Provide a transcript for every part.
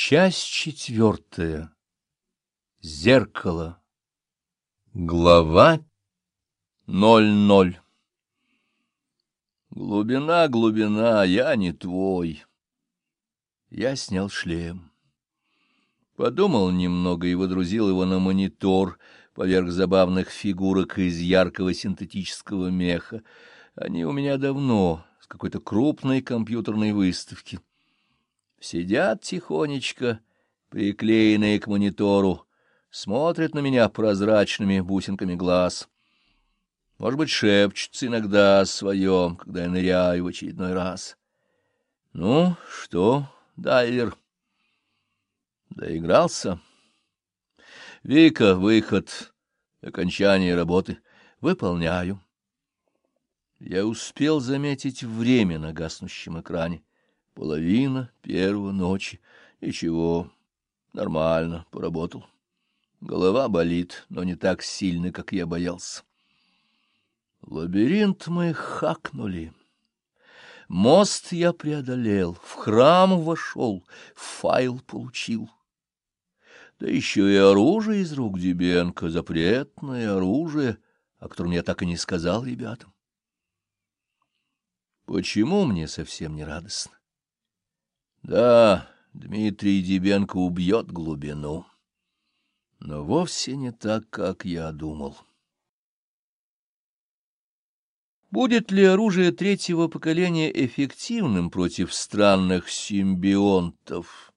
Часть четвертая. Зеркало. Глава ноль ноль. Глубина, глубина, я не твой. Я снял шлем. Подумал немного и водрузил его на монитор поверх забавных фигурок из яркого синтетического меха. Они у меня давно, с какой-то крупной компьютерной выставки. Сидят тихонечко, приклеенные к монитору, смотрят на меня прозрачными бусинками глаз. Может быть, шепчутся иногда о своем, когда я ныряю в очередной раз. Ну, что, дайвер? Доигрался? Вика, выход, окончание работы. Выполняю. Я успел заметить время на гаснущем экране. Половина первого ночи. Ничего, нормально, поработал. Голова болит, но не так сильно, как я боялся. Лабиринт мы хакнули. Мост я преодолел, в храм вошел, файл получил. Да еще и оружие из рук Дебенко, запретное оружие, о котором я так и не сказал ребятам. Почему мне совсем не радостно? Да, Дмитрий Дебенко убьет глубину, но вовсе не так, как я думал. Будет ли оружие третьего поколения эффективным против странных симбионтов?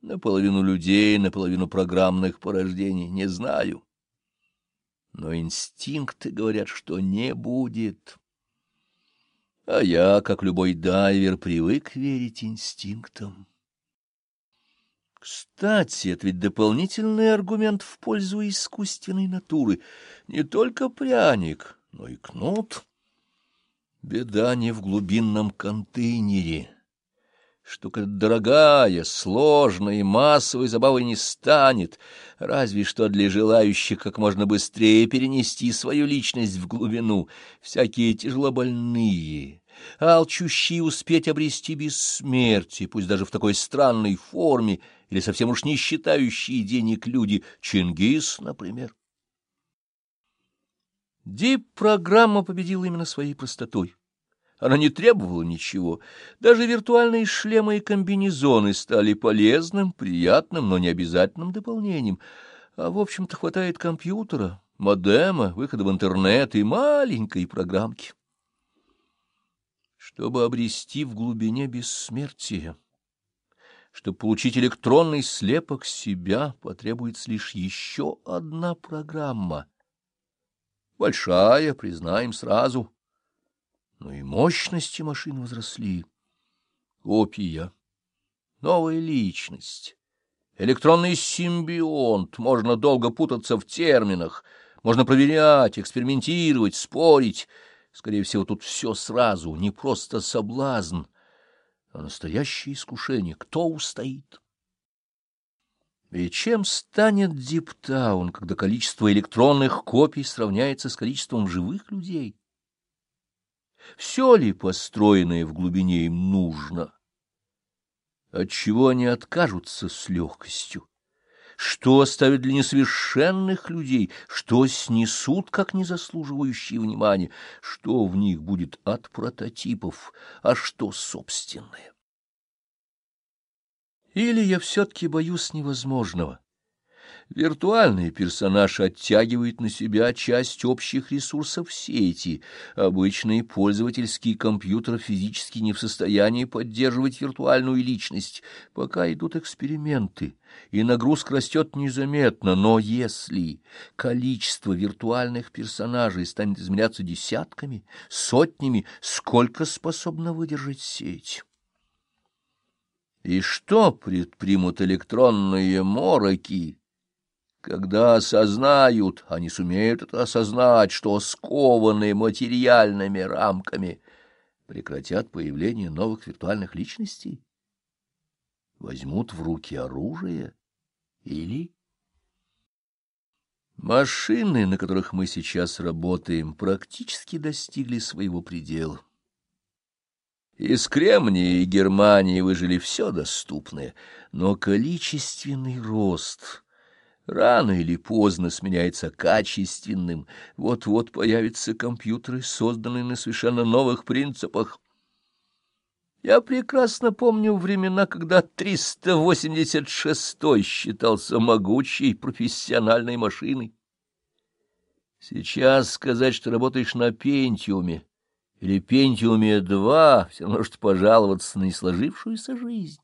Наполовину людей, наполовину программных порождений, не знаю. Но инстинкты говорят, что не будет. А я, как любой дайвер, привык верить инстинктам. Кстати, это ведь дополнительный аргумент в пользу искусственной натуры. Не только пряник, но и кнут. Беда не в глубинном контейнере. Штука дорогая, сложная и массовой забавой не станет, разве что для желающих как можно быстрее перенести свою личность в глубину. Всякие тяжелобольные, алчущие успеть обрести бессмертие, пусть даже в такой странной форме, или совсем уж не считающие денег люди, Чингис, например. Дип-программа победила именно своей простотой. Она не требовала ничего. Даже виртуальные шлемы и комбинезоны стали полезным, приятным, но не обязательным дополнением. А, в общем-то, хватает компьютера, модема, выхода в интернет и маленькой программки. Чтобы обрести в глубине бессмертие, чтобы получить электронный слепок себя, потребуется лишь еще одна программа. Большая, признаем сразу, но и мощности машин возросли. Копия, новая личность, электронный симбионт, можно долго путаться в терминах, можно проверять, экспериментировать, спорить. Скорее всего, тут все сразу, не просто соблазн, а настоящее искушение. Кто устоит? И чем станет Диптаун, когда количество электронных копий сравняется с количеством живых людей? Все ли построенное в глубине им нужно? Отчего они откажутся с легкостью? Что оставят для несовершенных людей? Что снесут, как незаслуживающие внимания? Что в них будет от прототипов, а что собственное? Или я все-таки боюсь невозможного? Виртуальный персонаж оттягивает на себя часть общих ресурсов сети. Обычный пользовательский компьютер физически не в состоянии поддерживать виртуальную личность. Пока идут эксперименты, и нагрузка растет незаметно, но если количество виртуальных персонажей станет изменяться десятками, сотнями, сколько способна выдержать сеть? И что предпримут электронные мороки? Когда осознают, они сумеют это осознать, что скованные материальными рамками прекратят появление новых виртуальных личностей, возьмут в руки оружие или... Машины, на которых мы сейчас работаем, практически достигли своего предела. Из Кремния и Германии выжили все доступное, но количественный рост рано или поздно сменяется качественным. Вот-вот появятся компьютеры, созданные на совершенно новых принципах. Я прекрасно помню времена, когда 386-й считался могучей профессиональной машиной. Сейчас сказать, что работаешь на Пентиуме или Пентиуме-2, все равно что пожаловаться на несложившуюся жизнь.